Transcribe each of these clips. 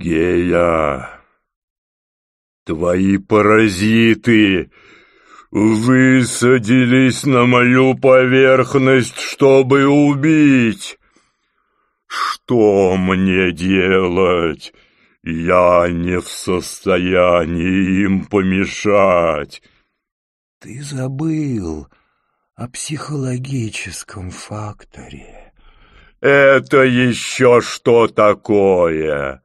Гея, твои паразиты высадились на мою поверхность, чтобы убить. Что мне делать? Я не в состоянии им помешать. Ты забыл о психологическом факторе. Это еще что такое?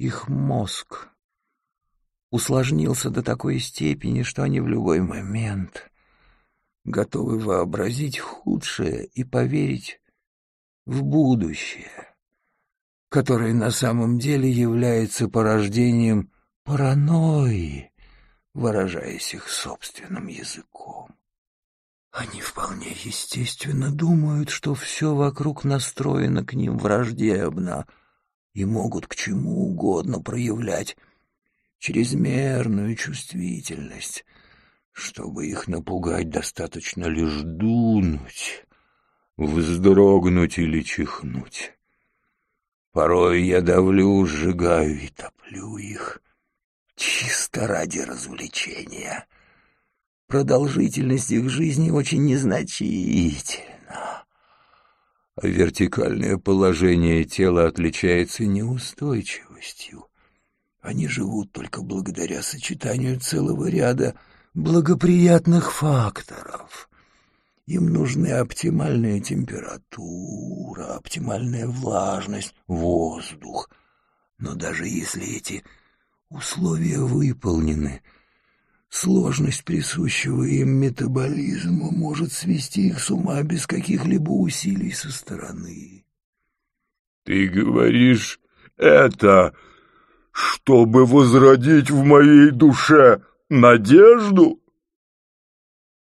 Их мозг усложнился до такой степени, что они в любой момент готовы вообразить худшее и поверить в будущее, которое на самом деле является порождением паранойи, выражаясь их собственным языком. Они вполне естественно думают, что все вокруг настроено к ним враждебно и могут к чему угодно проявлять чрезмерную чувствительность. Чтобы их напугать, достаточно лишь дунуть, вздрогнуть или чихнуть. Порой я давлю, сжигаю и топлю их, чисто ради развлечения. Продолжительность их жизни очень незначительна. Вертикальное положение тела отличается неустойчивостью. Они живут только благодаря сочетанию целого ряда благоприятных факторов. Им нужны оптимальная температура, оптимальная влажность, воздух. Но даже если эти условия выполнены, сложность присущего им метаболизма может свести их с ума без каких-либо усилий со стороны. — Ты говоришь это чтобы возродить в моей душе надежду?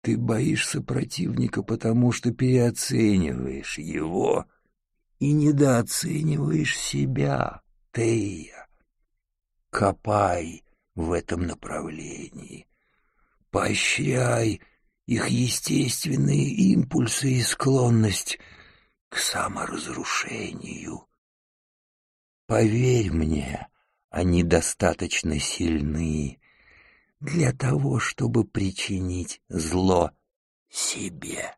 Ты боишься противника, потому что переоцениваешь его и недооцениваешь себя, Тея. Копай в этом направлении, поощряй их естественные импульсы и склонность к саморазрушению. Поверь мне, они достаточно сильны для того, чтобы причинить зло себе.